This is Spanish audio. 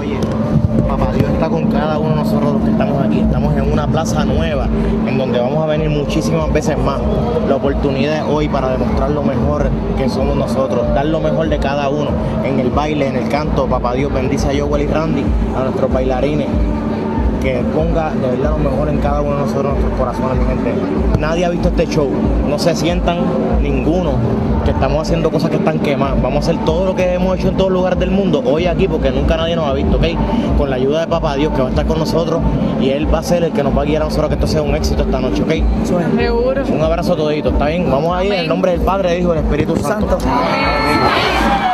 Oye, papá Dios está con cada uno de nosotros los que estamos aquí. Estamos en una plaza nueva en donde vamos a venir muchísimas veces más. La oportunidad es hoy para demostrar lo mejor que somos nosotros, dar lo mejor de cada uno en el baile, en el canto. Papá Dios bendice a Joel y Randy, a nuestros bailarines. Que ponga de verdad lo mejor en cada uno de nosotros, en nuestros corazones, mi gente. Nadie ha visto este show. No se sientan ninguno estamos haciendo cosas que están quemadas. Vamos a hacer todo lo que hemos hecho en todos lugares del mundo hoy aquí porque nunca nadie nos ha visto, ¿ok? Con la ayuda de Papá Dios que va a estar con nosotros y Él va a ser el que nos va a guiar a nosotros que esto sea un éxito esta noche, ¿ok? Seguro. Un abrazo a todito, ¿está bien? Vamos a ir en el nombre del Padre, del Hijo y del Espíritu Santo. Santo.